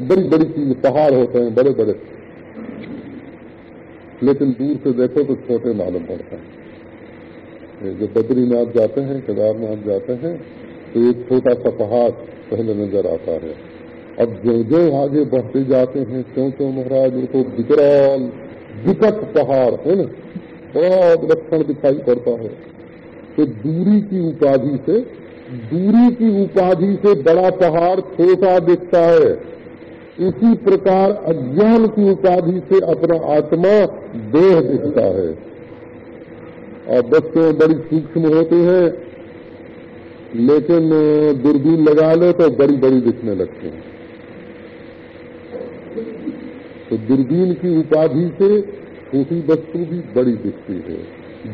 बड़ी बड़ी चीज़, पहाड़ होते हैं, बड़े बड़े। लेकिन दूर से देखो तो छोटे मालूम पड़ते हैं। जो बद्रीनाथ जाते हैं, केदारनाथ जाते हैं तो एक छोटा सा पहाड़ पहले नज़र आता है। अब जो जो आगे बढ़ते जाते हैं क्यों क्यों महाराज उनको विकराल, विकट पहाड़, है ना? लक्षण दिखाई पड़ता है। तो दूरी की उपाधि से, दूरी की उपाधि से बड़ा पहाड़ छोटा दिखता है। इसी प्रकार अज्ञान की उपाधि से अपना आत्मा देह दिखता है। और बच्चे बड़ी सूक्ष्म होते हैं, लेकिन दूरबीन लगा लो तो बड़ी बड़ी दिखने लगते हैं। तो दूरबीन की उपाधि से छोटी वस्तु भी बड़ी दिखती है।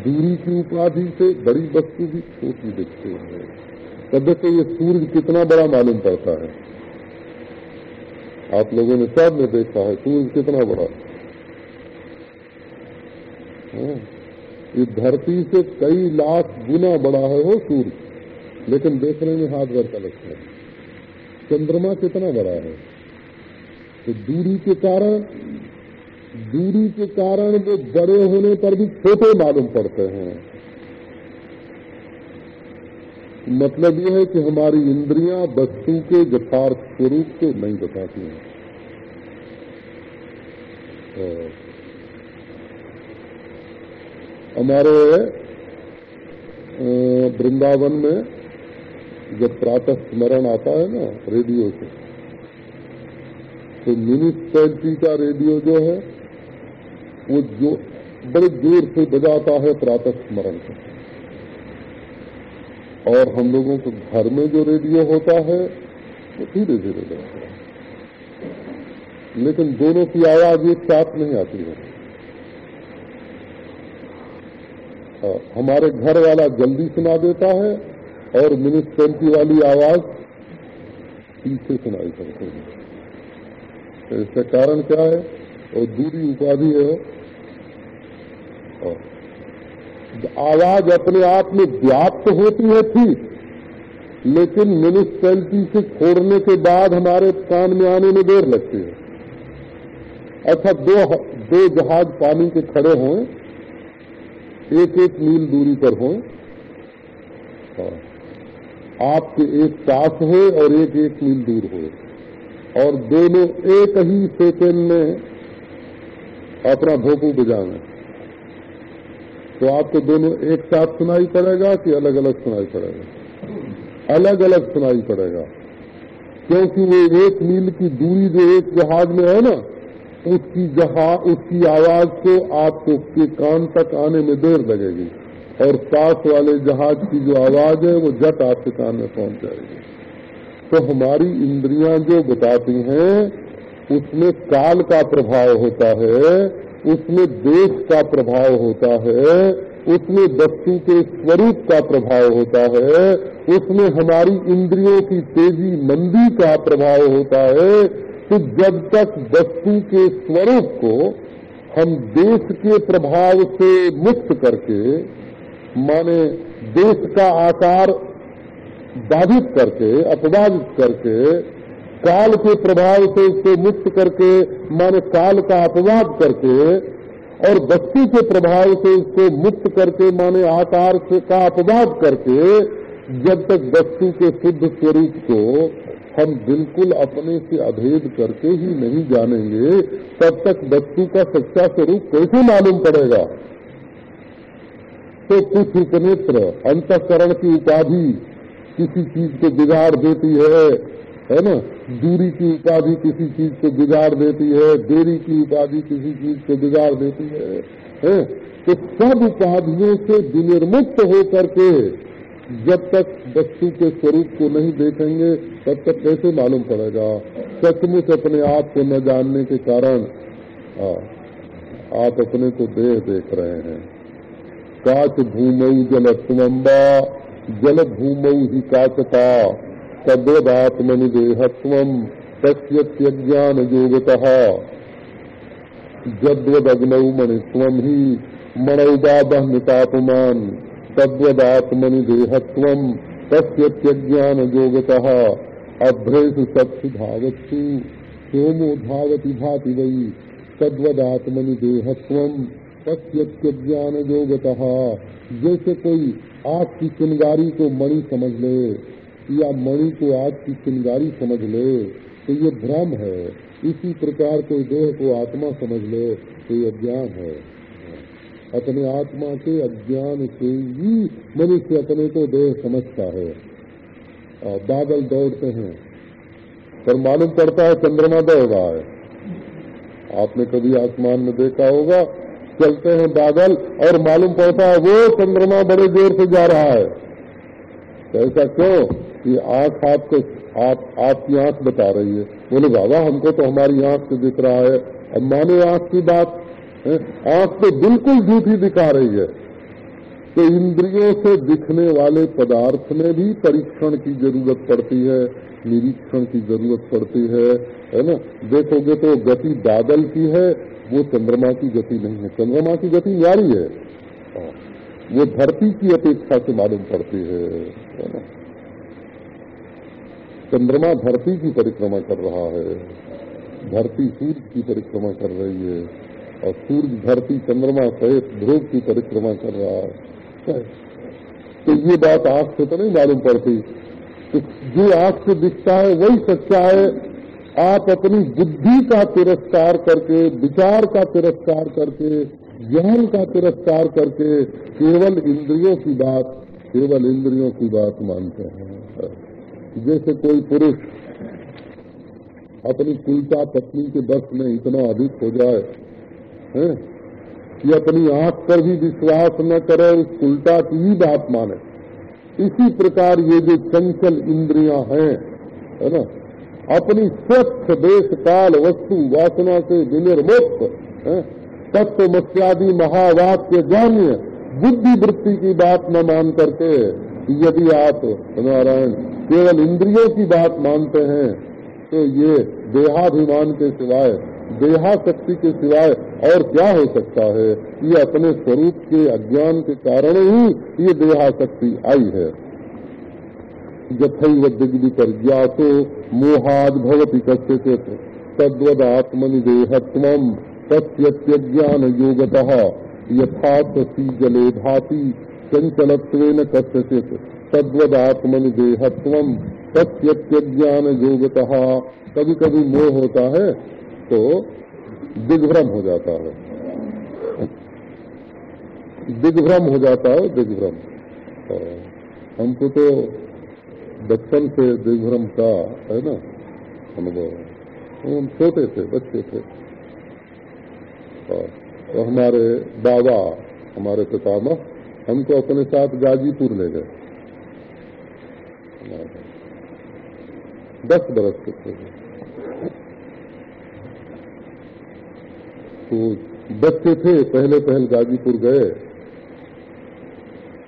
दूरी की उपाधि से बड़ी वस्तु भी छोटी दिखती है। तब देखो ये सूर्य कितना बड़ा मालूम पड़ता है। आप लोगों ने सबने देखा है सूर्य कितना बड़ा। हाँ, ये धरती से कई लाख गुना बड़ा है वो सूर्य लेकिन देखने में हाथ भर का लगता है। चंद्रमा कितना बड़ा है। तो दूरी के कारण दूरी के कारण वो बड़े होने पर भी छोटे मालूम पड़ते हैं। मतलब यह है कि हमारी इंद्रियाँ वस्तु के यथार्थ स्वरूप को नहीं बताती हैं। हमारे वृंदावन में जब प्रातः स्मरण आता है ना, रेडियो से तो म्यूनिसपैलिटी का रेडियो जो है, वो जो, बड़े ज़ोर से बजाता है प्रातः स्मरण को और हम लोगों के घर में जो रेडियो होता है, वो धीरे धीरे बजता है। लेकिन दोनों की आवाज़ एक साथ नहीं आती है। हमारे घर वाला जल्दी सुना देता है और म्यूनिसपैलिटी वाली आवाज़ पीछे सुनाई पड़ती है। तो इसका कारण क्या है? और दूरी उपाधि है। आवाज़ अपने आप में व्याप्त होती है ठीक लेकिन म्यूनिसपैलिटी से छोड़ने के बाद हमारे कान में आने में देर लगती है। अच्छा दो दो जहाज़ पानी के खड़े हों, एक एक मील दूरी पर हों। आपके एक पास हो और एक एक मील दूर हो। और दोनों एक ही सेकेंड में अपना भोपू बजाएँ तो आपको दोनों एक साथ सुनाई पड़ेगा कि अलग अलग सुनाई पड़ेगा? अलग अलग सुनाई पड़ेगा। क्योंकि वो एक मील की दूरी जो एक जहाज़ में है ना, उसकी जहाज़ उसकी आवाज़ को आपको के कान तक आने में देर लगेगी। और पास वाले जहाज़ की जो आवाज़ है, वो जट आपके कान में पहुँच जाएगी। तो हमारी इंद्रियाँ जो बताती हैं, उसमें काल का प्रभाव होता है उसमें देश का प्रभाव होता है, उसमें वस्तु के स्वरूप का प्रभाव होता है, उसमें हमारी इंद्रियों की तेज़ी मंदी का प्रभाव होता है तो जब तक वस्तु के स्वरूप को हम देश के प्रभाव से मुक्त करके, माने देश का आकार बाधित करके, अपवादित करके काल के प्रभाव से उसको मुक्त करके, माने काल का अपवाद करके, और वस्तु के प्रभाव से उसको मुक्त करके, माने आकार से का अपवाद करके, जब तक वस्तु के शुद्ध स्वरूप को हम बिल्कुल अपने से अभेद करके ही नहीं जानेंगे, तब तक वस्तु का सच्चा स्वरूप कैसे मालूम पड़ेगा? तो कुछ उपनेत्र, अंतकरण की उपाधि किसी चीज़ को बिगाड़ देती है है ना? दूरी की उपाधि किसी चीज़ को बिगाड़ देती है देरी की उपाधि किसी चीज़ को बिगाड़ देती है, है? तो सब उपाधियों से विनिर्मुक्त होकर के जब तक वस्तु के स्वरूप को नहीं देखेंगे तब तक कैसे मालूम पड़ेगा? सचमुच अपने आप को न जानने के कारण आप अपने को देह देख रहे हैं। काच भूमऊ जलत्वम्बा जल भूमऊ ही काचता। तद्वदात्मनि देहत्व तस्य त्यज्ञान योगतः जद्वदग्नौ मणित्व ही मणौदाबह नितापमान तद्वदात्मनि देहत्व तस्य त्यज्ञान योगतः अभ्रेषु सत्सु भावत्सु सोमो धावती भाति वही तद्वदात्मनि देहत्व पश्यत्य ज्ञान योगत जैसे कोई आग की चिंगारी को मणि समझ ले या मणि को आग की चिंगारी समझ ले तो ये भ्रम है। इसी प्रकार कोई देह को आत्मा समझ ले तो ये अज्ञान है। अपने आत्मा के अज्ञान से ही मनुष्य अपने को देह समझता है। बादल दौड़ते हैं। पर मालूम पड़ता है चंद्रमा दौड़ रहा है। आपने कभी आसमान में देखा होगा, चलते हैं बादल, और मालूम पड़ता है वो चंद्रमा बड़े देर से जा रहा है। तो ऐसा क्यों? कि आँख आपको आप आपकी आँख बता रही है। बोले बाबा हमको तो हमारी आँख से दिख रहा है। अब माने आँख की बात आँख तो बिल्कुल झूठी दिखा रही है। तो इंद्रियों से दिखने वाले पदार्थ में भी परीक्षण की ज़रूरत पड़ती है निरीक्षण की ज़रूरत पड़ती है है ना? देखोगे तो गति बादल की है वो चंद्रमा की गति नहीं है। चंद्रमा की गति न्यारी है। हाँ, वो धरती की अपेक्षा से मालूम पड़ती है ना? चंद्रमा धरती की परिक्रमा कर रहा है। धरती सूर्य की परिक्रमा कर रही है और सूर्य धरती चंद्रमा सहित ध्रुव की परिक्रमा कर रहा है। तो ये बात आँख से तो नहीं मालूम पड़ती। तो जो आँख से दिखता है, वही सच्चा है। आप अपनी बुद्धि का तिरस्कार करके, विचार का तिरस्कार करके, ज्ञान का तिरस्कार करके केवल इंद्रियों की बात, केवल इंद्रियों की बात मानते हैं। जैसे कोई पुरुष अपनी कुलता पत्नी के बस में इतना अधिक हो जाए, है? कि अपनी आँख पर भी विश्वास न करे, उस उल्टा की ही बात माने। इसी प्रकार ये जो चंचल इंद्रियाँ हैं, है ना? अपनी स्वच्छ देश काल वस्तु वासना से विनिर्मुक्त तत्व मत्यादि महावाक्य जानिए बुद्धि वृत्ति की बात न मान करके यदि आप नारायण केवल इंद्रियों की बात मानते हैं तो ये देहाभिमान के सिवाय देहा शक्ति के सिवाय और क्या हो सकता है? ये अपने स्वरूप के अज्ञान के कारण ही ये देहा शक्ति आई है। जथैव दिग्विकर ज्ञातो मोहाद भवती कस्य तद्वद आत्मनिदेहत्व तस्ज्ञान योगत यथा सी जले भाति चंचलत्वेन कस्यचित। तद्वद आत्मनिदेहत्व तस्ज्ञान योगत कभी कभी मोह होता है तो दिग्भ्रम हो जाता है। दिग्भ्रम हो जाता है, दिग्भ्रम। हमको तो बचपन से दिग्भ्रम का है ना? अनुभव हम छोटे थे, बच्चे थे। तो हमारे बाबा हमारे पितामह हमको अपने साथ गाजीपुर ले गए। दस बरस के थे तो बच्चे थे, पहले पहल गाजीपुर गए।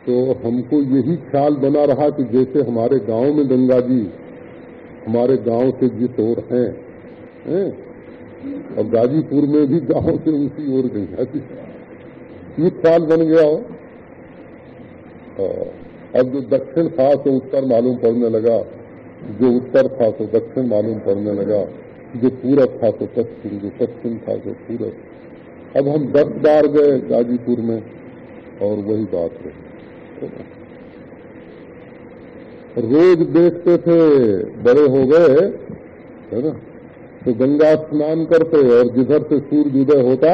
तो हमको यही ख्याल बना रहा कि जैसे हमारे गाँव में गंगा जी हमारे गाँव से जिस ओर हैं, है? और गाजीपुर में भी गाँव से उसी ओर गंगा जी ये ख्याल बन गया हो? अब जो दक्षिण था तो उत्तर मालूम पड़ने लगा। जो उत्तर था तो दक्षिण मालूम पड़ने लगा। जो पूरब था तो पश्चिम जो पश्चिम था तो पूरब। अब हम दस बार गए गाजीपुर में, और वही बात है रोज देखते थे, बड़े हो गए, है ना? तो गंगा स्नान करते, और जिधर से सूर्य उदय होता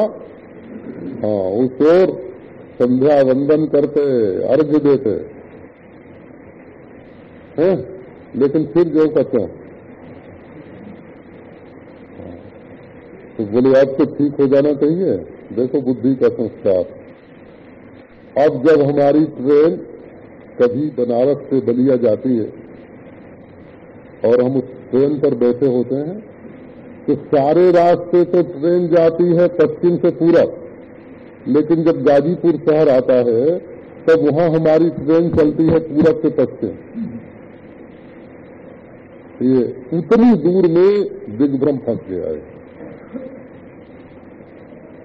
हाँ उस ओर संध्या वंदन करते, अर्घ्य देते। हैं? लेकिन फिर जो का हैं। तो बोले अब तो ठीक हो जाना चाहिए। देखो बुद्धि का संस्कार। अब जब हमारी ट्रेन कभी बनारस से बलिया जाती है और हम उस ट्रेन पर बैठे होते हैं तो सारे रास्ते तो ट्रेन जाती है पश्चिम से पूरब। लेकिन जब गाजीपुर शहर आता है, तब वहाँ हमारी ट्रेन चलती है पूरब से। पश्चिम ये उतनी दूर में दिग्भ्रम फंस गया है।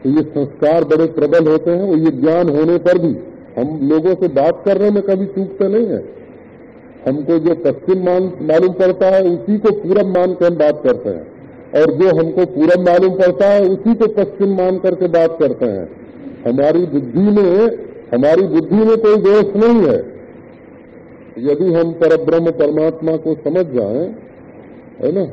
तो ये संस्कार बड़े प्रबल होते हैं, और ये ज्ञान होने पर भी हम लोगों से बात करने में कभी चूकते नहीं है। हमको जो पश्चिम मालूम पड़ता है, उसी को पूरब मान कर हम बात करते हैं। और जो हमको पूरब मालूम पड़ता है, उसी को पश्चिम मान करके बात करते हैं। हमारी बुद्धि में, हमारी बुद्धि में कोई दोष नहीं है। यदि हम परब्रह्म परमात्मा को समझ जाएँ, है ना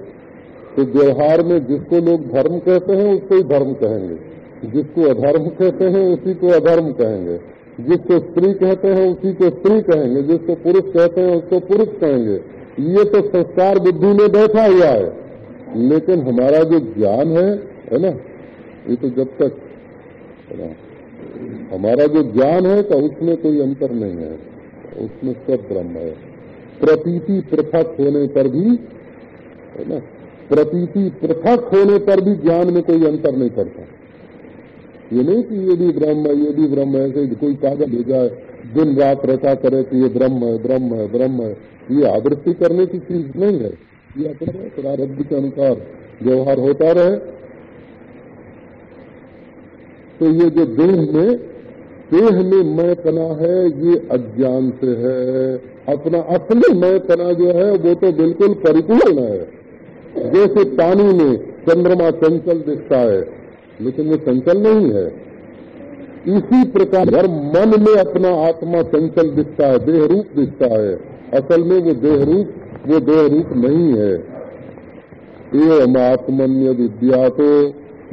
तो व्यवहार में जिसको लोग धर्म कहते हैं, उसको ही धर्म कहेंगे। जिसको अधर्म कहते हैं, उसी को अधर्म कहेंगे। जिसको स्त्री कहते हैं, उसी को स्त्री कहेंगे। जिसको पुरुष कहते हैं, उसको पुरुष कहेंगे। ये तो संस्कार बुद्धि में बैठा हुआ है। लेकिन हमारा जो ज्ञान है है ना, ये तो जब तक हमारा जो ज्ञान है तो उसमें कोई अंतर नहीं है, उसमें सब ब्रह्म है। प्रतीति पृथक होने पर भी, है ना? प्रतीति पृथक होने पर भी ज्ञान में कोई अंतर नहीं पड़ता। ये नहीं कि ये भी ब्रह्म है, ये भी ब्रह्म है, ऐसे कोई कागज़ ले जाए, दिन रात रहता करे कि ये ब्रह्म है ब्रह्म है ब्रह्म है। ये आवृत्ति करने की चीज़ नहीं है। ये अपने प्रारब्ध के अनुसार व्यवहार होता रहे तो ये जो देह में देह में मैं तना है, ये अज्ञान से है। अपना असली मैं तना जो है, वो तो बिल्कुल परिपूर्ण है। जैसे पानी में चंद्रमा चंचल दिखता है, लेकिन वो चंचल नहीं है। इसी प्रकार हर मन में अपना आत्मा चंचल दिखता है देह रूप दिखता है, असल में वो देह रूप वो देह रूप नहीं है। एवं आत्मन्य विद्या तो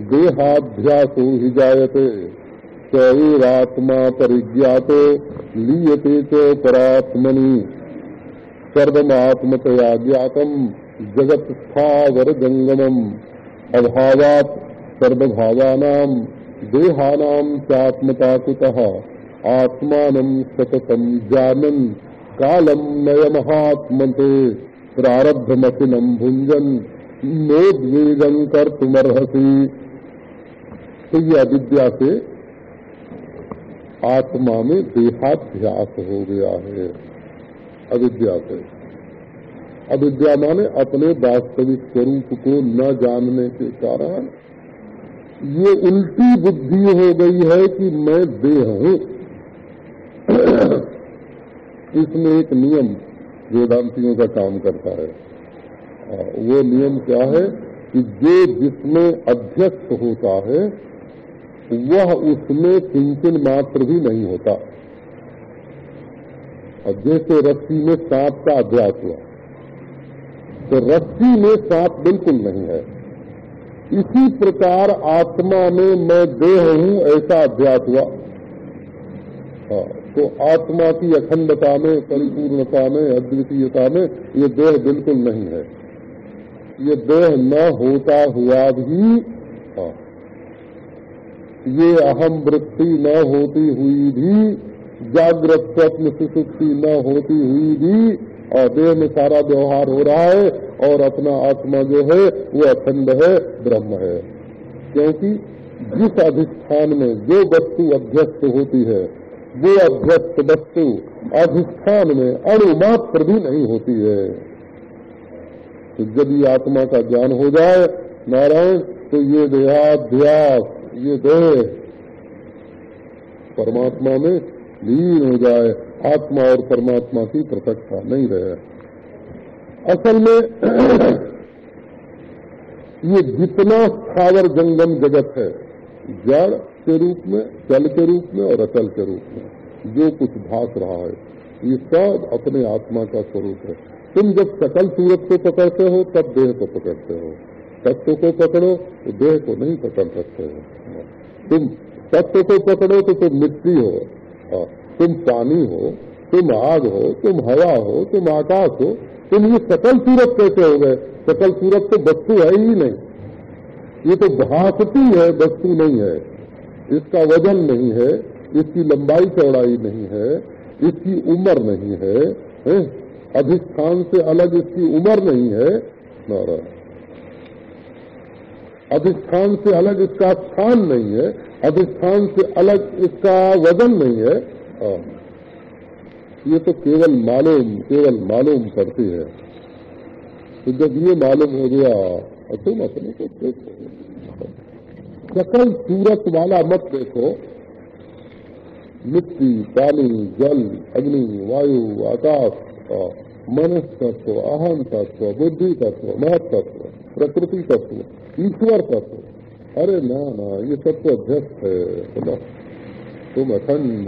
देहाध्यासो ही जायते। शरीरात्मा परिज्ञातो, लीयते च परात्मनि सर्वमात्मतया ज्ञातम जगत स्थावर जंगमम अभावात सर्वभावानाम, देहानाम चात्मता कुतः आत्मान सततम जानन कालम नय महात्मते प्रारब्धमसिनम भुंजन नोद्वेगन कर तुमर्हसी तो ये अविद्या से आत्मा में देहाध्यास हो गया है, अविद्या से। अविद्या माने अपने वास्तविक स्वरूप को न जानने के कारण। ये उल्टी बुद्धि हो गई है कि मैं देह हूँ। इसमें एक नियम वेदांतियों का काम करता है। वो नियम क्या है कि जो जिसमें अध्यक्ष होता है वह उसमें किंचन मात्र भी नहीं होता। अब जैसे रस्सी में सांप का अभ्यास हुआ तो रस्सी में सांप बिल्कुल नहीं है। इसी प्रकार आत्मा में मैं देह हूँ ऐसा अभ्यास हुआ। हाँ, तो आत्मा की अखंडता में परिपूर्णता में अद्वितीयता में ये देह बिल्कुल नहीं है। ये देह न होता हुआ भी हाँ, ये अहम वृत्ति न होती हुई भी, जागृत स्वप्न सुसुक्ति न होती हुई भी, और देह में सारा व्यवहार हो रहा है, और अपना आत्मा जो है, वो अखंड है, ब्रह्म है। क्योंकि जिस अधिष्ठान में जो वस्तु अध्यस्त होती है, वो अध्यस्त वस्तु अधिष्ठान में अणुमात्र भी नहीं होती है। तो जब ये आत्मा का ज्ञान हो जाए, नारायण तो ये देहाध्यास ये देह परमात्मा में लीन हो जाए, आत्मा और परमात्मा की पृथकता नहीं रहे। असल में ये जितना स्थावर जंगम जगत है, जड़ के रूप में, जल के रूप में और अचल के रूप में, जो कुछ भाग रहा है, ये सब अपने आत्मा का स्वरूप है। तुम जब सकल सूरत को पकड़ते हो, तब देह को पकड़ते हो। तत्व को पकड़ो तो देह को नहीं पकड़ सकते हो तुम तत्व को पकड़ो तो तुम मिट्टी हो। तुम पानी हो तुम आग हो तुम हवा हो तुम आकाश हो तुम ये सकल सूरत कैसे हो गए सकल सूरत तो वस्तु है ही नहीं ये तो भाषती है वस्तु नहीं है इसका वज़न नहीं है इसकी लंबाई चौड़ाई नहीं है इसकी उम्र नहीं है, है? अधिष्ठान से अलग इसकी उम्र नहीं है नारायण अधिष्ठान से अलग इसका स्थान नहीं है, अधिष्ठान से अलग इसका वज़न नहीं है। हाँ। ये तो केवल मालूम केवल मालूम करती है। तो जब ये मालूम हो गया तुम अपने को देखो। सकल सूरत वाला मत देखो। मिट्टी, पानी, जल, अग्नि, वायु, आकाश मन तत्व अहम तत्व बुद्धि तत्व महत तत्व प्रकृति तत्व ईश्वर तत्व। अरे ना ना, ये सब तो अध्यस्त है बोला तुम अखंड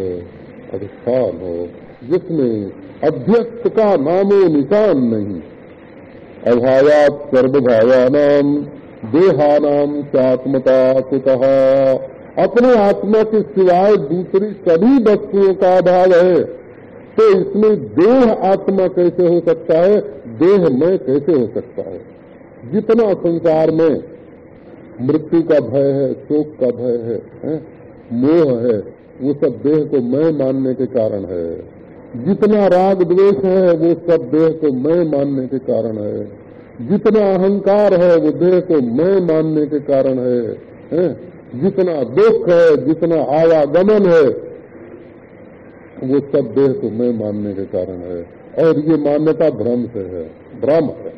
अधिष्ठान हो, जिसमें अध्यक्ष का नामो निशान नहीं। अभावात सर्वभावानाम देहानाम चात्मता कुतः अपने आत्मा के सिवाय दूसरी सभी वस्तुओं का अभाव है। तो इसमें देह आत्मा कैसे हो सकता है? देह में कैसे हो सकता है? जितना संसार में मृत्यु का भय है शोक का भय है, मोह है वो सब देह को मैं मानने के कारण है। जितना राग द्वेष है वो सब देह को मैं मानने के कारण है। जितना अहंकार है वो देह को मैं मानने के कारण है, है? जितना दुख है जितना आवागमन है वो सब देह को मैं मानने के कारण है। और ये मान्यता भ्रम से है। भ्रम है।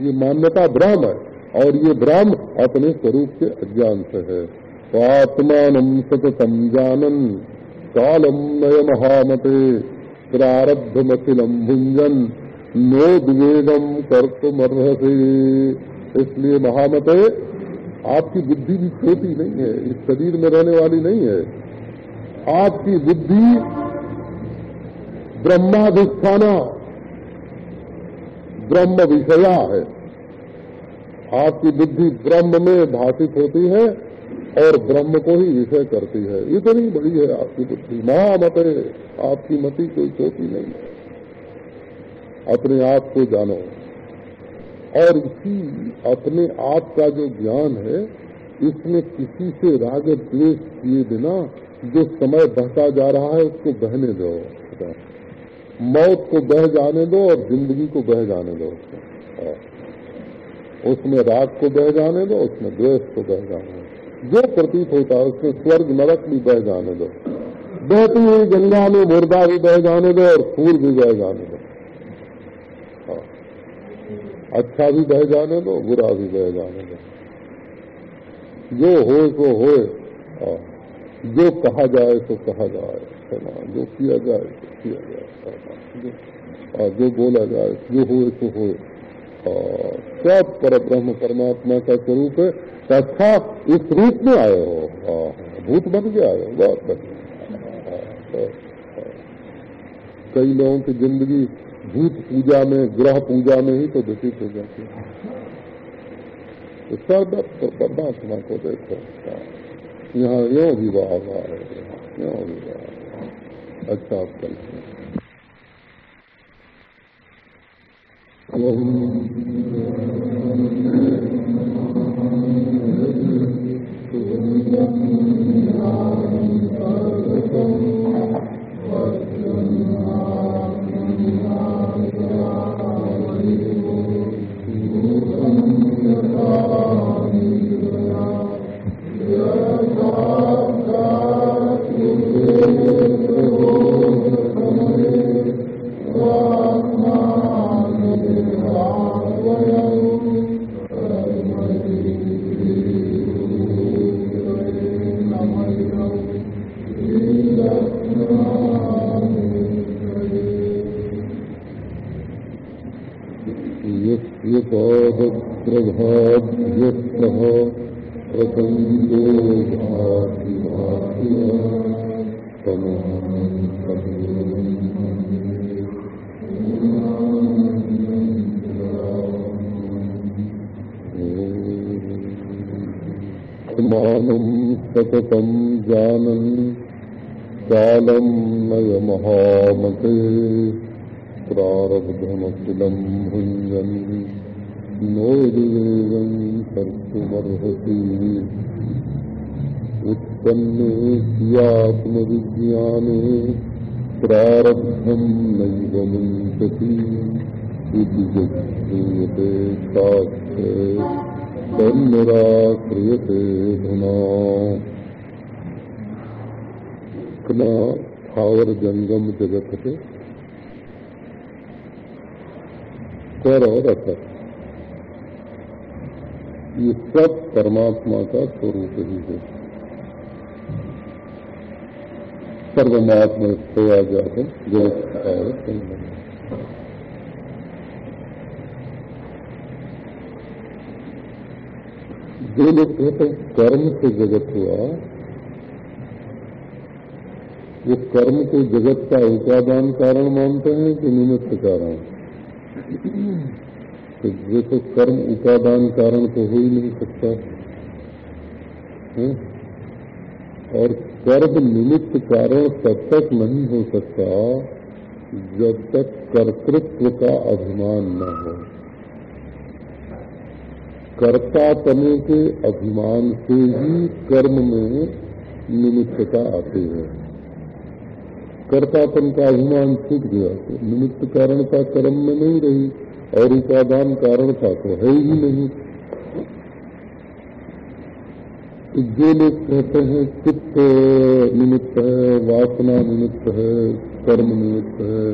ये मान्यता भ्रम है। और ये भ्रम अपने स्वरूप के अज्ञान से है। आत्मान सततम जानन कालम नय महामते प्रारब्ध प्रारब्धमखिलम भुंजन नो नोद्वेगम कर्तुमर्हसे। इसलिए महामते, आपकी बुद्धि भी छोटी नहीं है, इस शरीर में रहने वाली नहीं है। आपकी बुद्धि ब्रह्माधिष्ठाना, ब्रह्म विषया है। आपकी बुद्धि ब्रह्म में भाषित होती है और ब्रह्म को ही विषय करती है। इतनी बड़ी है आपकी बुद्धि। महामत है आपकी मति कोई छोटी नहीं है। अपने आप को जानो। और इसी अपने आप का जो ज्ञान है, इसमें किसी से राग द्वेष किए बिना जो समय बहता जा रहा है, उसको बहने दो। मौत को बह जाने दो और ज़िंदगी को बह जाने दो। उसमें राग को बह जाने दो, उसमें द्वेष को बह जाने दो। जो प्रतीत होता है, उसमें स्वर्ग नरक भी बह जाने दो। बहती हुई गंगा में मुर्दा भी बह जाने दो और फूल भी बह जाने दो। अच्छा भी बह जाने दो, बुरा भी बह जाने दो। जो हो, सो हो। जो कहा जाए, सो कहा जाए। जो किया जाए तो किया जाए। और जो बोला जाए, जो हो सो हो सब पर ब्रह्म परमात्मा का स्वरूप है अच्छा इस रूप में आए हो। भूत बन के आए हो, बहुत बन कई लोगों की ज़िंदगी भूत पूजा में, ग्रह पूजा में ही तो व्यतीत हो जाती है। तो परमात्मा को देखो। यहाँ यो विवाह हुआ है यो विवाह अच्छा आप कल Om जगत है कर और असर ये सब परमात्मा का स्वरूप ही है। सर्वमात्मा खोया जाकर जगत जो लोग कहते हैं, कर्म से जगत हुआ वो कर्म को जगत का उपादान कारण मानते हैं कि निमित्त कारण? तो देखो कर्म उपादान कारण तो हो ही नहीं सकता। है? और कर्म निमित्त कारण तब तक नहीं हो सकता जब तक कर्तृत्व का अभिमान न हो। कर्तापने के अभिमान से ही कर्म में निमित्तता आती है। कर्तापन का अभिमान छूट गया तो निमित्त कारणता कर्म में नहीं रही, और उपादान कारणता तो है ही नहीं। तो जो लोग कहते हैं, चित्त निमित्त है, वासना निमित्त है, कर्म निमित्त है,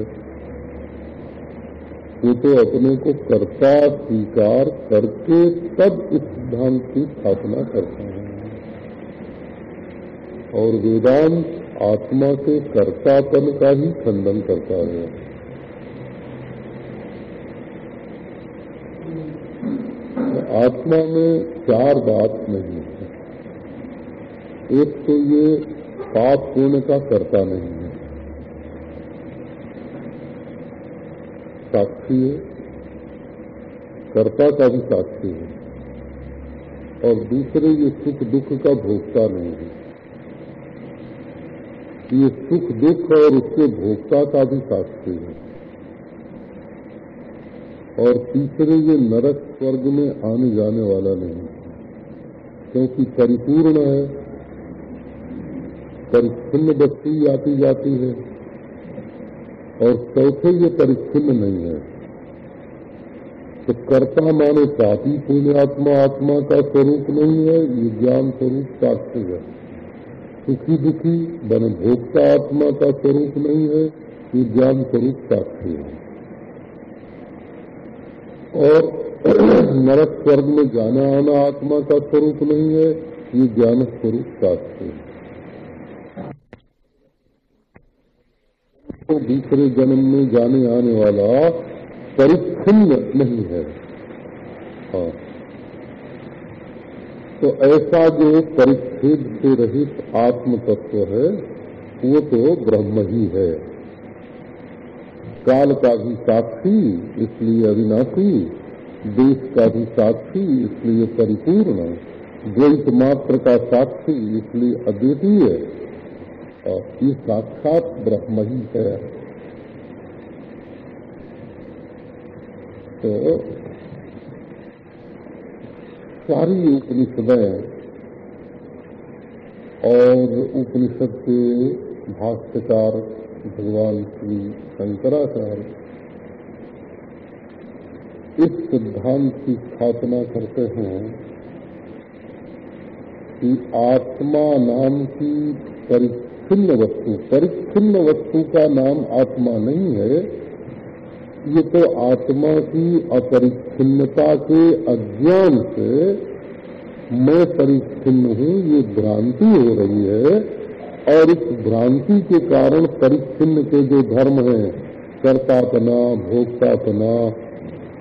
वो तो अपने को कर्ता स्वीकार करके तब इस सिद्धांत की स्थापना करते हैं। और वेदांत आत्मा के कर्तापन का ही खंडन करता है। आत्मा में चार बात नहीं है। एक तो ये पाप पुण्य का करता नहीं है। साक्षी है। कर्ता का भी साक्षी है। और दूसरे ये सुख दुख का भोगता नहीं है। ये सुख दुख और उसके भोक्ता का भी साक्षी है। और तीसरे, ये नरक स्वर्ग में आने जाने वाला नहीं क्योंकि परिपूर्ण है, परिच्छिन्न वस्तु आती जाती है, और चौथे, ये परिच्छिन्न नहीं है। तो कर्ता माने पापी पुण्यात्मा आत्मा का स्वरूप नहीं है, ये ज्ञान स्वरूप साक्षी है। सुखी दुखी बन भोक्ता आत्मा का स्वरूप नहीं है, ये ज्ञान स्वरूप साक्षी है। और नरक स्वर्ग में जाना आना आत्मा का स्वरूप नहीं है, ये ज्ञान स्वरूप साक्षी है। तो दूसरे जन्म में जाने आने वाला परिच्छिन्न नहीं है। हाँ। तो ऐसा जो परिच्छेद से रहित आत्म तत्व है, वो तो ब्रह्म ही है। काल का भी साक्षी, इसलिए अविनाशी, देश का भी साक्षी, इसलिए परिपूर्ण, द्वैत मात्र का साक्षी, इसलिए अद्वितीय, और ये साक्षात ब्रह्म ही है। तो सारी उपनिषदें और उपनिषद के भाष्यकार भगवान श्री शंकराचार्य इस सिद्धांत की स्थापना करते हैं कि आत्मा नाम की परिच्छिन्न वस्तु परिच्छिन्न वस्तु का नाम आत्मा नहीं है, ये तो आत्मा की अपरिच्छिन्नता के अज्ञान से मैं परिच्छिन्न हूँ, ये भ्रांति हो रही है। और इस भ्रांति के कारण परिच्छिन्न के जो धर्म है, कर्तापना, भोक्तापना,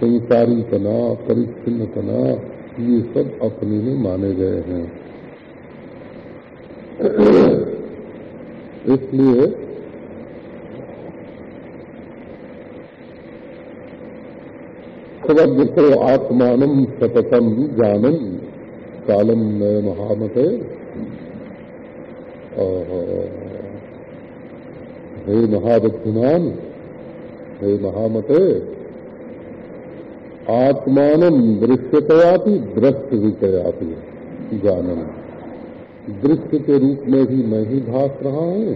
संसारीपना, परिच्छिन्नपना, ये सब अपने में माने गए हैं। इसलिए स्वदो आत्मान सततम जानन कालम नय महामते। हे महाबुद्धिमान, हे महामते, आत्मान दृश्यतयाति दृश्य विषयाति जानन दृश्य के रूप में भी मैं ही भास रहा हूँ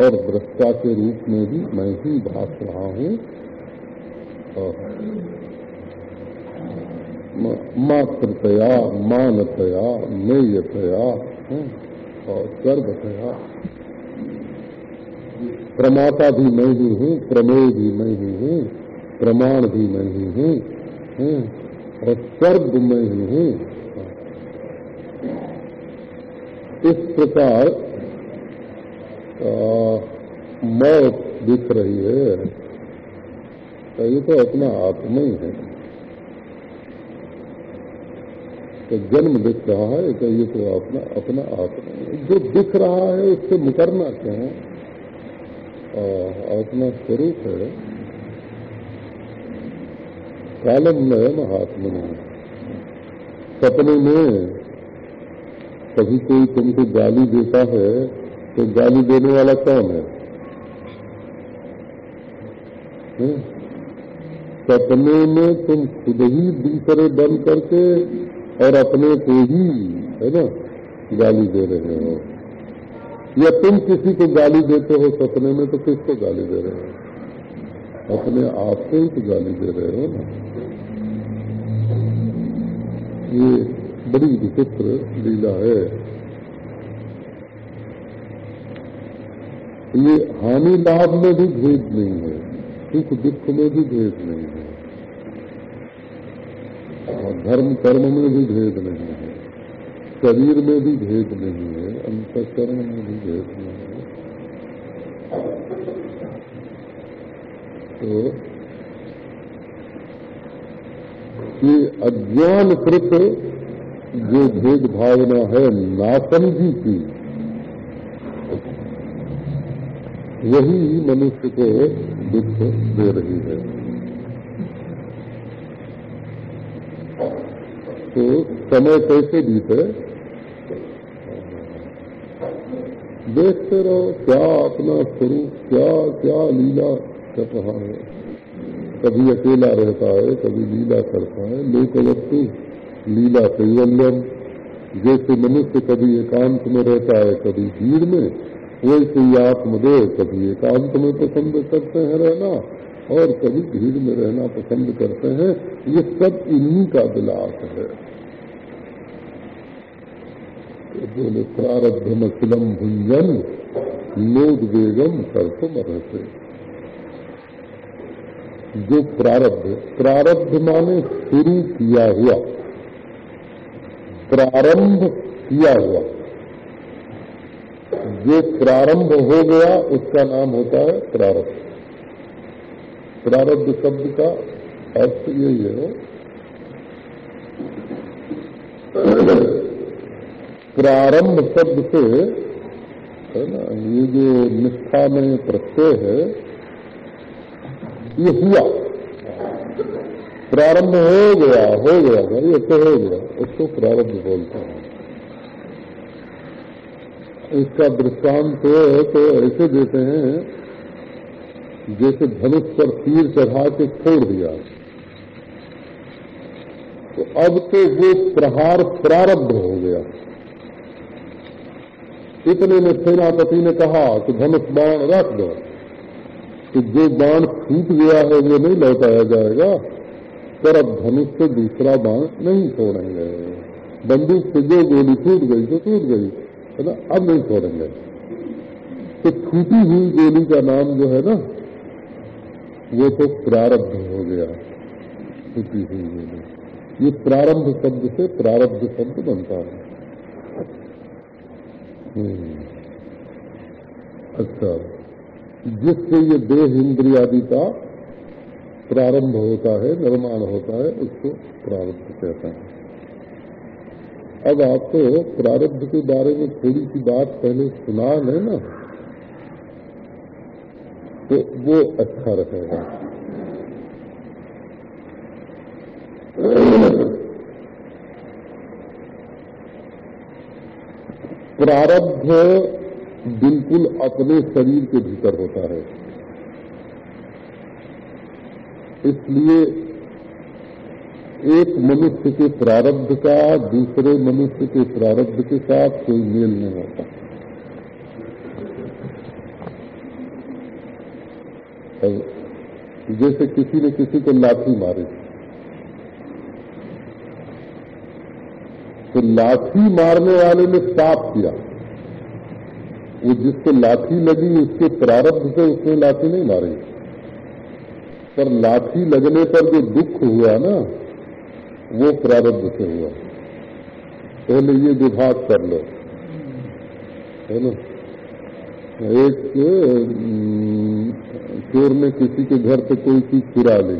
और दृष्टा के रूप में भी मैं ही भास रहा हूँ। मातृतया, मानतया, नेयतया और गर्भतया। प्रमाता भी मैं ही हूँ, प्रमेय भी मैं ही हूँ, प्रमाण भी मैं ही हूँ और सर्व मैं ही हूँ। इस प्रकार मौत दिख रही है। तो ये तो अपना आत्मा ही है तो जन्म दिख रहा है तो ये तो अपना अपना आत्मा जो दिख रहा है उससे मुकरना क्या अपना स्वरूप है। कालम नय महात्मा। सपने में कभी कोई तुमको गाली देता है तो गाली देने वाला कौन है? सपने में तुम खुद ही दूसरे बन करके और अपने को ही, है ना, गाली दे रहे हो। या तुम किसी को गाली देते हो सपने में तो किसको गाली दे रहे हो? अपने आप को ही तो गाली दे रहे हो ना। ये बड़ी विचित्र लीला है। ये हानि लाभ में भी भेद नहीं है, सुख दुख में भी भेद नहीं है। धर्म, कर्म में भी भेद नहीं है। शरीर में भी भेद नहीं है, अंतकरण में भी भेद नहीं है। तो ये अज्ञानकृत जो भेद भावना है नासमझी की, वही मनुष्य को दुख दे रही है। तो समय कैसे बीते? देखते रहो, क्या अपना स्वरूप, क्या क्या लीला कर रहा है। कभी अकेला रहता है, कभी लीला करता है, लोक वस्तु, लीला कैवल्यम जैसे मनुष्य कभी एकांत में रहता है, कभी भीड़ में, वैसे ही आत्मदेव कभी एकांत में पसंद करते हैं रहना। और कभी भीड़ में रहना पसंद करते हैं, ये सब इन्हीं का विलास है। तो बोले, प्रारब्धम अखिलम भुंजन लोग वेगम करतुम रहते। जो प्रारब्ध प्रारब्ध माने शुरू किया हुआ, प्रारंभ किया हुआ। जो प्रारंभ हो गया, उसका नाम होता है प्रारब्ध। प्रारब्ध शब्द का अर्थ यही है प्रारंभ शब्द से, है ना, ये जो निष्ठा में प्रत्यय है, ये हुआ। प्रारंभ हो गया हो गया भाई ये तो हो गया, उसको प्रारंभ बोलते हैं। इसका दृष्टांत तो ऐसे देते हैं जैसे धनुष पर तीर चढ़ा के छोड़ दिया। तो अब तो वो प्रहार प्रारब्ध हो गया। इतने में सेनापति ने कहा कि धनुष बाण रख दो। तो जो बाण छूट गया है वो नहीं लौटाया जाएगा। पर अब धनुष से दूसरा बाण नहीं छोड़ेंगे। बंदूक से जो गोली छूट गई तो टूट गई, है ना? अब नहीं छोड़ेंगे। तो छूटी हुई गोली का नाम जो है ना वो तो प्रारब्ध हो गया छुट्टी हुई है। ये प्रारंभ शब्द से प्रारब्ध शब्द बनता है। हम्म। अच्छा जिससे ये देह इंद्रियादि का प्रारंभ होता है, निर्माण होता है, उसको प्रारब्ध कहता है। अब आपको प्रारब्ध के बारे में थोड़ी सी बात पहले सुना है ना तो वो अच्छा रहेगा। प्रारब्ध बिल्कुल अपने शरीर के भीतर होता है। इसलिए एक मनुष्य के प्रारब्ध का, दूसरे मनुष्य के प्रारब्ध के साथ कोई मेल नहीं होता। जैसे किसी ने किसी को लाठी मारी। तो लाठी मारने वाले ने साफ़ किया। वो जिसको लाठी लगी, उसके प्रारब्ध से उसने लाठी नहीं मारी। पर लाठी लगने पर जो दुख हुआ ना, वो प्रारब्ध से हुआ। पहले ये विभाग कर लो। है ना? एक चोर ने किसी के घर से कोई चीज़ चुरा ली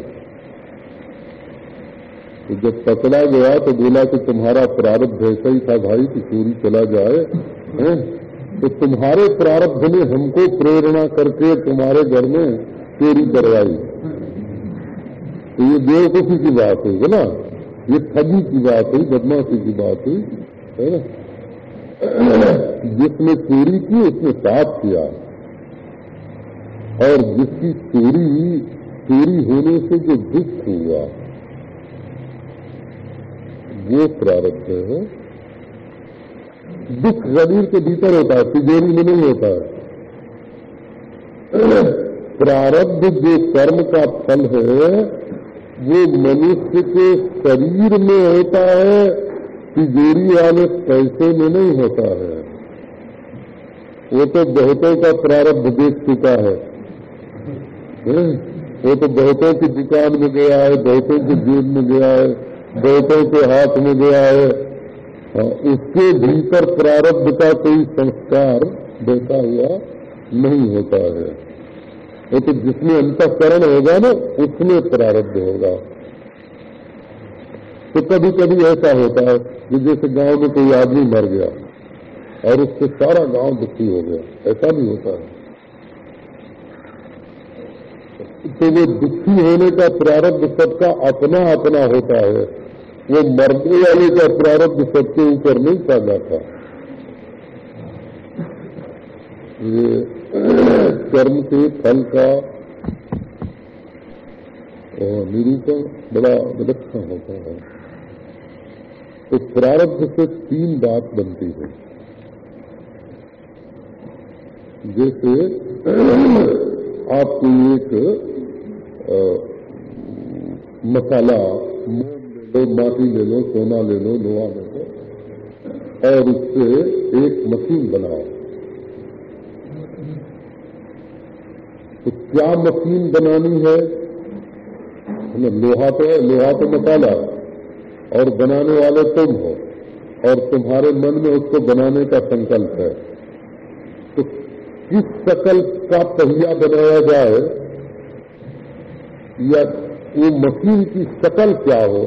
तो जब पकड़ा गया तो बोला कि तुम्हारा प्रारब्ध ऐसा ही था भाई कि चोरी चला जाए, है? तो तुम्हारे प्रारब्ध ने हमको प्रेरणा करके तुम्हारे घर में चोरी करवाई। तो ये बेवकूफ़ी की बात हुई है ना? ये ठगी की बात हुई बदमाशी की बात हुई है ना? जिसने चोरी की, उसने पाप किया। और जिसकी चोरी चोरी होने से जो दुख हुआ, वो प्रारब्ध है। दुख शरीर के भीतर होता है, तिजोरी में नहीं होता है। प्रारब्ध जो कर्म का फल है, वो मनुष्य के शरीर में होता है। तिजोरी वाले पैसे में नहीं होता है। वो तो बहुतों का प्रारब्ध देख चुका है? वो तो बहुतों की दुकान में गया है बहुतों की जेब में गया है बहुतों के हाथ में गया है। हाँ, उसके भीतर प्रारब्ध का कोई संस्कार बैठा हुआ नहीं होता है। वो तो जिसमें अंतकरण होगा ना उसमें प्रारब्ध होगा। तो कभी कभी ऐसा होता है कि जैसे गाँव में कोई आदमी मर गया और उससे सारा गाँव दुखी हो गया। ऐसा भी होता है। तो वो दुखी होने का प्रारब्ध सबका अपना अपना होता है। वो मरने वाले का प्रारब्ध सबके ऊपर नहीं साझा था। ये कर्म के फल का निरूपण बड़ा विलक्षण होता है। तो प्रारब्ध से तीन बात बनती है। जैसे आपको एक आ, मसाला ले लो माटी ले लो सोना ले लो लोहा ले लो और उससे एक मशीन बनाओ। तो क्या मशीन बनानी है? लोहा तो है, लोहा तो मसाला और बनाने वाले तुम हो, और तुम्हारे मन में उसको बनाने का संकल्प है। तो किस संकल्प का पहिया बनाया जाए, या वो मशीन की शकल क्या हो,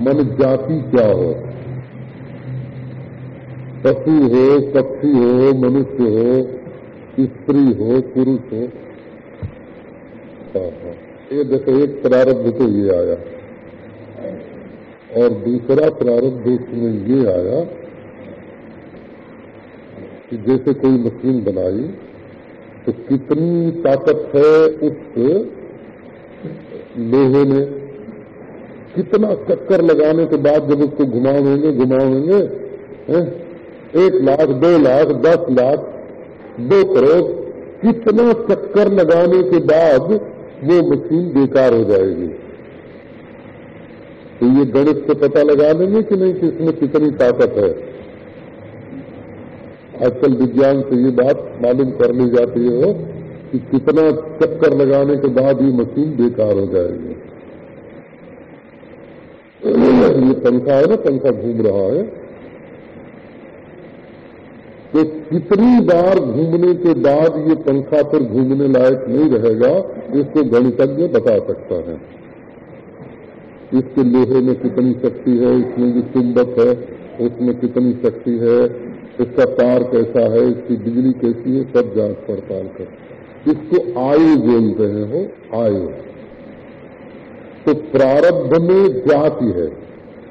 मन जाति क्या हो? पशु हो, पक्षी हो, मनुष्य हो, स्त्री हो, पुरुष हाँ। ये देखो, एक प्रारब्ध तो ये आया। और दूसरा प्रारब्ध इसमें ये आया कि जैसे कोई मशीन बनाई तो कितनी ताकत है उस लोहे में? कितना चक्कर लगाने के बाद जब उसको घुमावेंगे घुमावेंगे एक लाख, दो लाख, दस लाख, दो करोड़, कितना चक्कर लगाने के बाद वो मशीन बेकार हो जाएगी। तो ये गणित से पता लगा लेंगे कि नहीं कि इसमें कितनी ताकत है। आजकल विज्ञान से ये बात मालूम कर ली जाती है कि कितना चक्कर लगाने के बाद ये मशीन बेकार हो जाएगी। ये पंखा है ना, पंखा घूम रहा है। तो कितनी बार घूमने के बाद ये पंखा पर घूमने लायक नहीं रहेगा, इसको गणितज्ञ बता सकता है। इसके लोहे में कितनी शक्ति है, इसमें जो चुंबक है, उसमें कितनी शक्ति है, इसका तार कैसा है, इसकी बिजली कैसी है, सब जाँच पड़ताल कर। इसको आयु बोलते हैं हो आयु। तो प्रारब्ध में जाति है।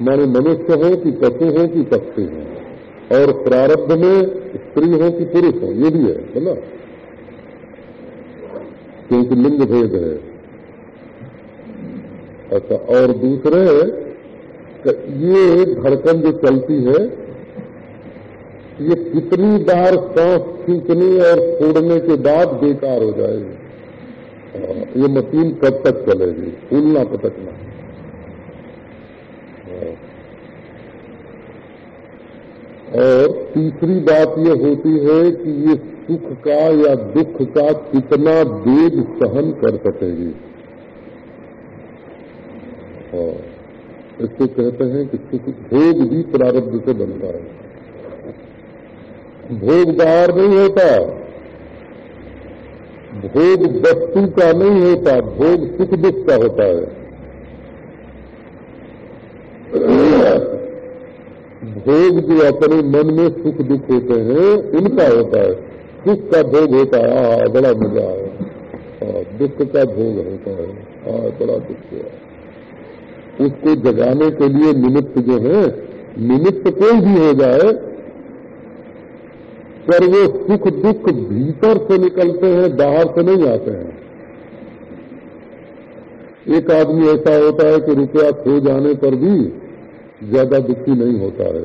माने मनुष्य हो कि पशु हो कि पक्षी हो। और प्रारब्ध में स्त्री हो कि पुरुष हो ये भी है बोला क्योंकि लिंग भेद है। अच्छा और दूसरे ये धड़कन जो चलती है ये कितनी बार सांस खींचने और छोड़ने के बाद बेकार हो जाएगी। हाँ, ये मशीन कब तक चलेगी? फूलना पटकना हाँ। और तीसरी बात ये होती है कि ये सुख का या दुख का कितना वेग सहन कर सकेगी। इसको कहते हैं कि सुख भोग भी प्रारब्ध से बनता है। भोग बाहर नहीं होता भोग वस्तु का नहीं होता भोग सुख दुख का होता है। भोग जो अपने मन में सुख दुख होते हैं, उनका होता है। सुख का भोग होता है, आ, बड़ा मज़ा आया। दुख का भोग होता है, आ, बड़ा दुख हुआ उसको जगाने के लिए निमित्त जो है, निमित्त कोई भी हो जाए, पर वो सुख दुख भीतर से निकलते हैं, बाहर से नहीं आते हैं। एक आदमी ऐसा होता है कि रुपया खो जाने पर भी ज़्यादा दुखी नहीं होता है।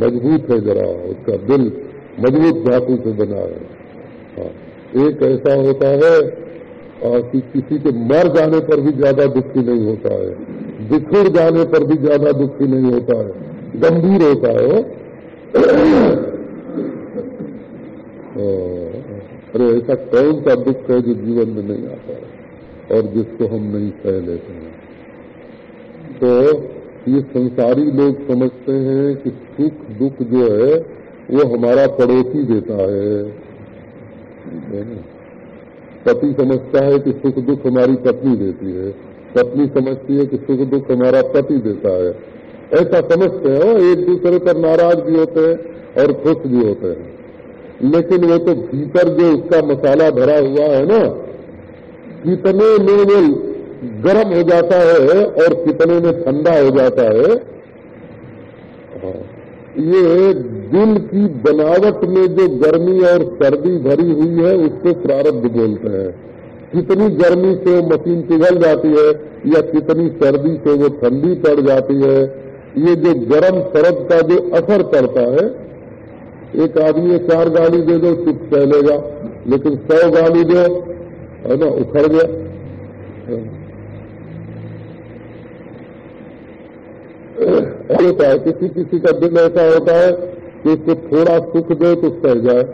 मज़बूत है जरा उसका दिल मज़बूत धातु से बना है। हाँ, एक ऐसा होता है कि किसी के मर जाने पर भी ज़्यादा दुखी नहीं होता है। बिखर जाने पर भी ज़्यादा दुखी नहीं होता है। गंभीर होता है अरे ऐसा कौन सा दुख है जो जीवन में नहीं आता है और जिसको हम नहीं सह लेते तो ये संसारी लोग समझते हैं कि सुख दुख जो है, वो हमारा पड़ोसी देता है। पति समझता है कि सुख दुख हमारी पत्नी देती है। पत्नी समझती है कि सुख दुख हमारा पति देता है। ऐसा समझते हैं एक दूसरे पर नाराज़ भी होते हैं और खुश भी होते हैं। लेकिन वो तो भीतर जो उसका मसाला भरा हुआ है ना, कितने लोग गर्म हो जाता है और कितने में ठंडा हो जाता है, ये दिल की बनावट में जो गर्मी और सर्दी भरी हुई है, उसको प्रारब्ध बोलते हैं। कितनी गर्मी से वो मशीन पिघल जाती है, या कितनी सर्दी से वो ठंडी पड़ जाती है, ये जो गर्म सरद का जो असर पड़ता है, एक आदमी चार गाली दे दो, चुप कह लेगा लेकिन सौ गाली दो, है ना, उखड़ गया। होता है, किसी किसी का दिल ऐसा होता है कि उसको थोड़ा सुख दे तो सह जाए।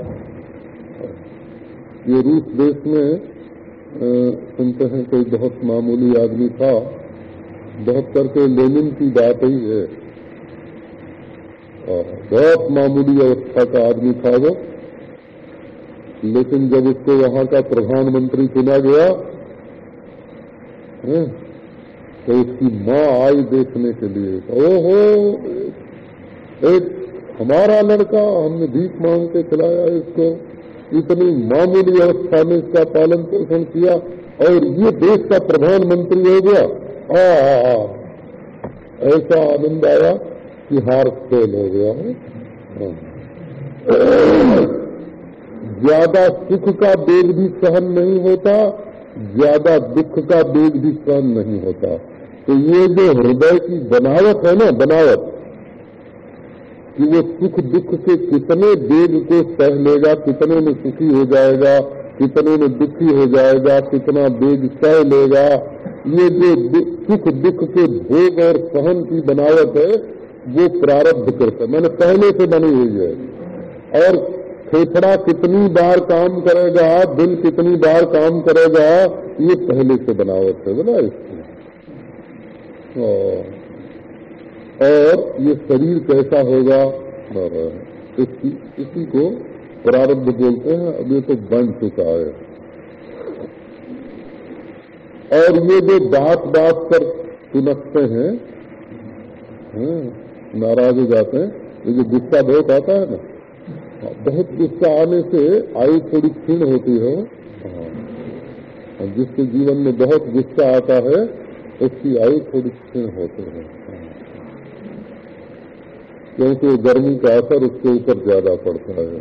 ये रूस देश में सुनते हैं कोई बहुत मामूली आदमी था, बहुत करके लेनिन की बात ही है। बहुत मामूली अवस्था का आदमी था वो। लेकिन जब उसको वहाँ का प्रधानमंत्री चुना गया तो उसकी माँ आई देखने के लिए। ओहो, एक हमारा लड़का हमने भीख मांग के खिलाया इसको। इतनी मामूली अवस्था में इसका पालन पोषण किया और ये देश का प्रधानमंत्री हो गया। ऐसा आनंद आया कि हार फेल हो गया। है। ज़्यादा सुख का बेग भी सहन नहीं होता, ज़्यादा दुख का बेग भी सहन नहीं होता। तो ये जो हृदय की बनावट है ना, बनावट, कि वो सुख दुख के कितने बेग को सह लेगा, कितने में सुखी हो जाएगा, कितने में दुखी हो जाएगा, कितना बेग सह लेगा, ये जो सुख दुख के भोग और सहन की बनावट है, वो प्रारब्ध करता है। मैंने पहले से बनी हुई है। और फेफड़ा कितनी बार काम करेगा दिल कितनी बार काम करेगा, ये पहले से बनावट है बोला इसकी। और ये शरीर कैसा होगा? इसकी इसी को प्रारब्ध बोलते हैं। अब ये तो बन चुका है। और ये जो बात बात पर सुनकते हैं नाराज़ हो जाते हैं। ये जो गुस्सा बहुत आता है ना हाँ, बहुत गुस्सा आने से आयु थोड़ी क्षीण होती है। हाँ, जिसके जीवन में बहुत गुस्सा आता है उसकी आयु थोड़ी क्षीण होती है। क्योंकि गर्मी का असर उसके ऊपर ज़्यादा पड़ता है।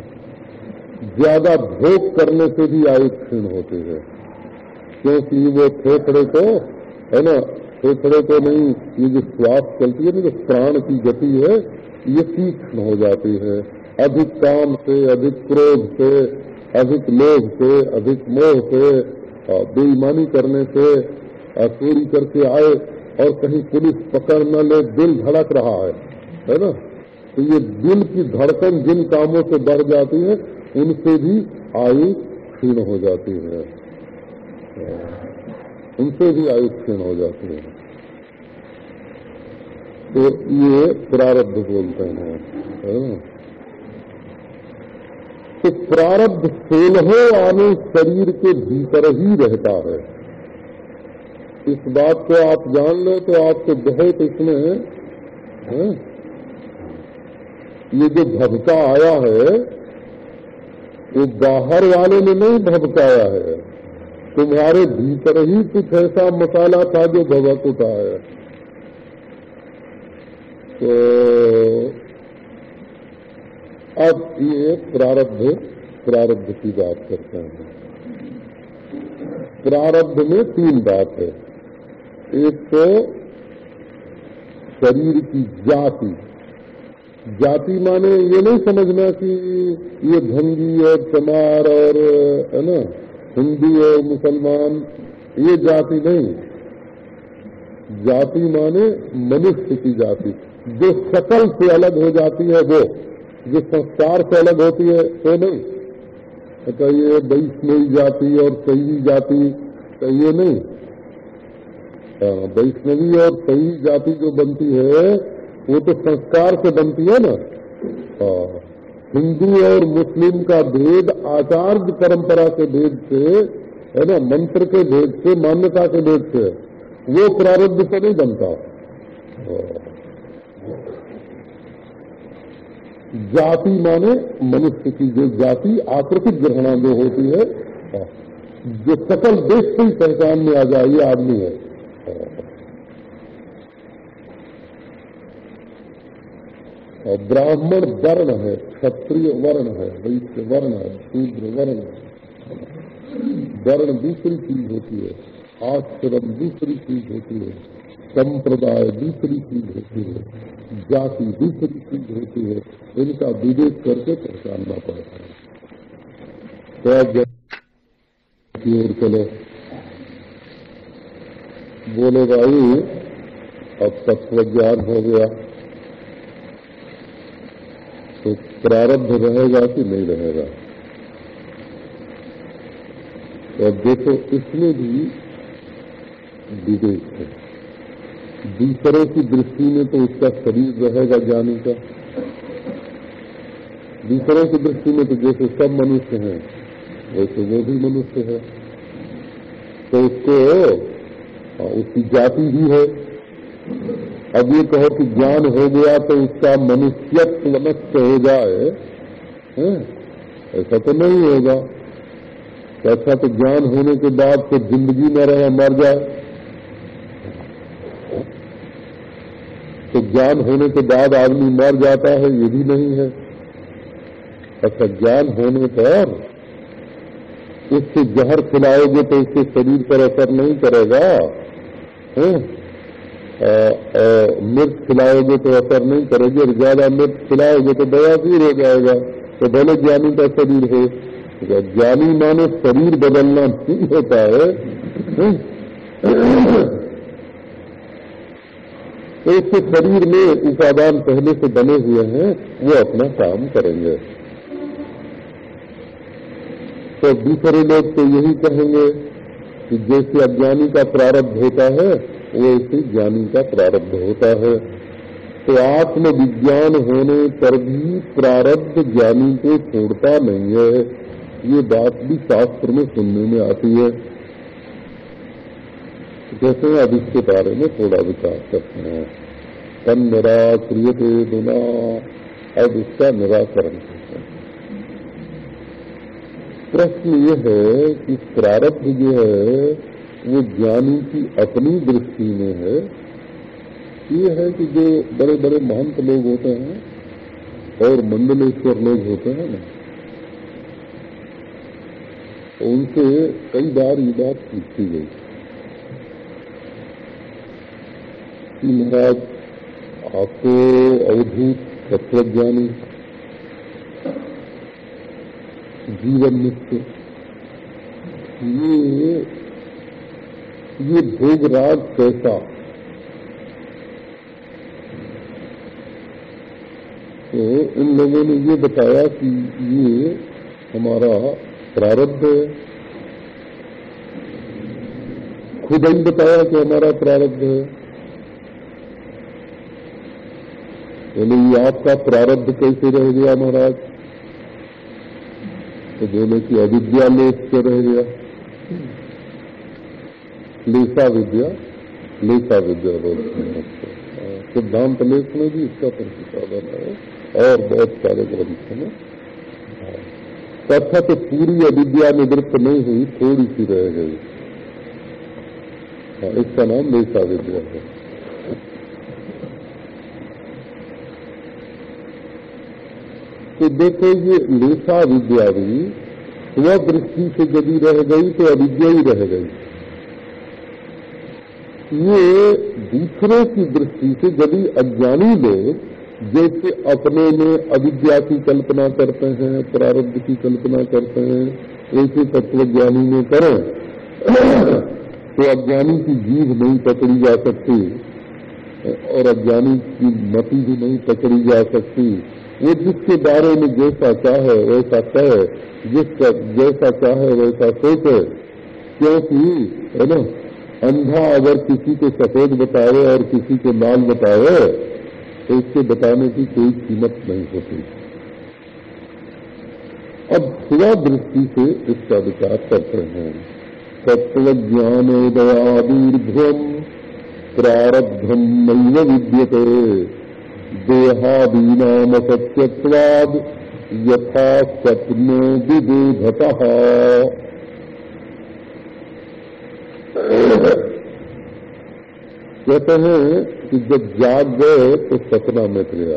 ज़्यादा भोग करने से भी आयु क्षीण होती है। क्योंकि वो फेफड़े को, है ना, फेफड़े को नहीं, ये जो श्वास चलती है ना, जो प्राण की गति है, ये तीक्ष्ण हो जाती है। अधिक काम से, अधिक क्रोध से, अधिक लोभ से, अधिक मोह से बेईमानी करने से चोरी करके आए और कहीं पुलिस पकड़ न ले दिल धड़क रहा है। है ना? तो ये दिल की धड़कन, जिन कामों से बढ़ जाती है, उनसे भी आयु क्षीण हो जाती है। उनसे भी आयु क्षीण हो जाती है। तो ये प्रारब्ध बोलते हैं, है तो प्रारब्ध सोलह आने शरीर के भीतर ही रहता है। इस बात को आप जान लो तो आपको बहुत इसमें, है? ये जो भबका आया है वो बाहर वाले ने नहीं भबकाया है। तुम्हारे भीतर ही कुछ ऐसा मसाला था जो भबक उठा है। तो अब ये प्रारब्ध प्रारब्ध की बात करते हैं। प्रारब्ध में तीन बात है। एक तो शरीर की जाति। जाति माने ये नहीं समझना कि ये भंगी और चमार और, है ना, हिंदू और मुसलमान, ये जाति नहीं। जाति माने मनुष्य की जाति। जो सकल से अलग हो जाती है वो, जो संस्कार से अलग होती है वो नहीं। तो ये वैष्णवी जाति और सही जाति तो ये नहीं। वैष्णवी और सही जाति जो बनती है वो तो संस्कार से बनती है ना। हाँ, हिंदू और मुस्लिम का भेद आचार्य परंपरा के भेद से है ना मंत्र के भेद से मान्यता के भेद से वो प्रारब्ध से नहीं बनता। हाँ। जाति माने मनुष्य की जो जाति आकृतिक ग्रहणा जो होती है जो सकल देश ही पहचान में आ जाए आदमी है। और ब्राह्मण वर्ण है, क्षत्रिय वर्ण है, वैश्य वर्ण है, शूद्र वर्ण वर्ण दूसरी चीज़ होती है, आश्रम दूसरी चीज़ होती है, संप्रदाय दूसरी चीज़ होती है, जाति दूसरी चीज़ होती है, इनका विवेक करके पहचानना पड़ता है। तो की ओर चलो। बोले भाई अब तत्व ज्ञान हो गया तो प्रारब्ध रहेगा कि नहीं रहेगा? और देखो इसमें भी विवेक है। दूसरों की दृष्टि में तो उसका शरीर रहेगा ज्ञानी का। दूसरों की दृष्टि में तो जैसे सब मनुष्य हैं वैसे वो भी मनुष्य है। तो उसको हाँ, उसकी जाति भी है। अब ये कहो कि ज्ञान हो गया तो उसका मनुष्यत्व नष्ट हो जाए? ऐसा तो नहीं होगा ऐसा तो ज्ञान होने के बाद तो ज़िंदगी में रहे, मर जाए तो ज्ञान होने के बाद आदमी मर जाता है, ये भी नहीं है अच्छा ज्ञान होने पर उससे जहर खिलाओगे तो उसके शरीर पर असर नहीं करेगा, है? मिर्च खिलाओगे तो असर नहीं करेगी और ज़्यादा मिर्च खिलाओगे तो बयासीर हो जाएगा। तो भले ज्ञानी का शरीर हो ज्ञानी माने शरीर बदलना नहीं होता है। तो इसके शरीर में उपादान पहले से बने हुए हैं, वो अपना काम करेंगे। तो दूसरे लोग तो यही कहेंगे कि जैसे अज्ञानी का प्रारब्ध होता है वैसे ज्ञानी का प्रारब्ध होता है। तो आत्मविज्ञान होने पर भी प्रारब्ध ज्ञानी को छोड़ता नहीं है। ये बात भी शास्त्र में सुनने में आती है। जैसे अब इसके बारे में थोड़ा विचार करते हैं। तन निराक्रियते बिना, अब इसका निराकरण करते हैं। प्रश्न ये है कि प्रारब्ध जो है वो ज्ञानी की अपनी दृष्टि में है, ये है कि जो बड़े बड़े महंत लोग होते हैं और मंडलेश्वर लोग होते हैं ना, उनसे कई बार ये बात पूछी गई कि महाराज, आपको अवधूत तत्वज्ञानी, जीवन मुक्त, ये ये भोग राग कैसा? तो इन लोगों ने ये बताया कि ये हमारा प्रारब्ध है। खुद ही बताया कि हमारा प्रारब्ध है। बोले, ये आपका प्रारब्ध कैसे रह गया महाराज? तो बोले कि अविद्या लोक से रह गया। लेसा विद्या लेसा विद्या बोलते हैं हाँ, सिद्धांत लेख में भी इसका प्रतिपादन है। और बहुत सारे ग्रंथ में कथा तो पूरी अविद्या निवृत्त नहीं हुई थोड़ी सी रह गई। हाँ, इसका नाम लेसा विद्या है। तो देखो ये लेसा विद्या भी स्वदृष्टि से यदि रह गई तो अविद्या ही रह गई। ये दूसरे की दृष्टि से यदि अज्ञानी लोग जैसे अपने में अविद्या की कल्पना करते हैं, प्रारब्ध की कल्पना करते हैं, ऐसे तत्वज्ञानी में करें तो अज्ञानी की जीव नहीं पकड़ी जा सकती और अज्ञानी की मति भी नहीं पकड़ी जा सकती। वो जिसके बारे में जैसा चाहे, वैसा कहे, जिसका जैसा चाहे, वैसा सोचे, क्योंकि, है ना? अंधा अगर किसी को सफ़ेद बताए और किसी को लाल बताए तो इसके बताने की कोई कीमत नहीं होती। अब थोड़ा दृष्टि से इसका विचार करते हैं। तत्व ज्ञान दयादीर्भ्यम प्रारब्धम नैव विद्यते। देहादीनाम सत्यवाद यथा स्वप्नो विबोधता कहते हैं कि जब जाग गए तो सपना में गया।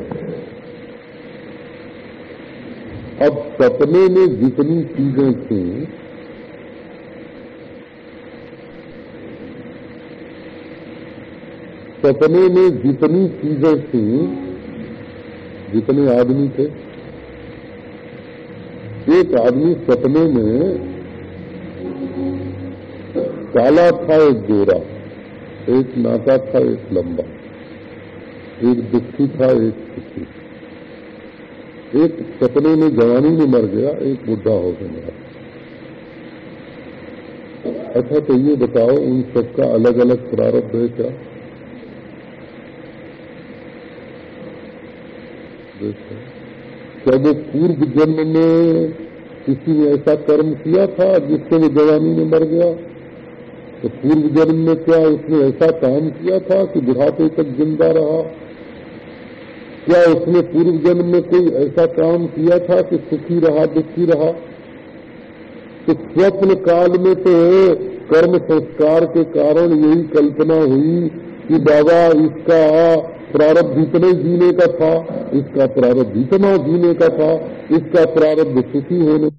अब सपने में जितनी चीज़ें थी, सपने में जितनी चीज़ें थी, जितने आदमी थे, एक आदमी सपने में काला था एक गोरा, एक नाता था एक लंबा, एक दुखी था एक सुखी। एक सपने में जवानी में मर गया, एक बुढ़ा हो गया। अच्छा तो ये बताओ, उन सबका अलग अलग प्रारब्ध है क्या? क्या वो पूर्व जन्म में किसी ने ऐसा कर्म किया था जिससे वो जवानी में मर गया? तो पूर्व जन्म में क्या उसने ऐसा काम किया था कि बुढ़ापे तक ज़िंदा रहा? क्या उसने पूर्व जन्म में कोई ऐसा काम किया था कि सुखी रहा, दुखी रहा? तो स्वप्न काल में तो कर्म संस्कार के कारण यही कल्पना हुई कि बाबा इसका प्रारब्ध इतने जीने का था, इसका प्रारब्ध इतना जीने का था, इसका प्रारब्ध सुखी होने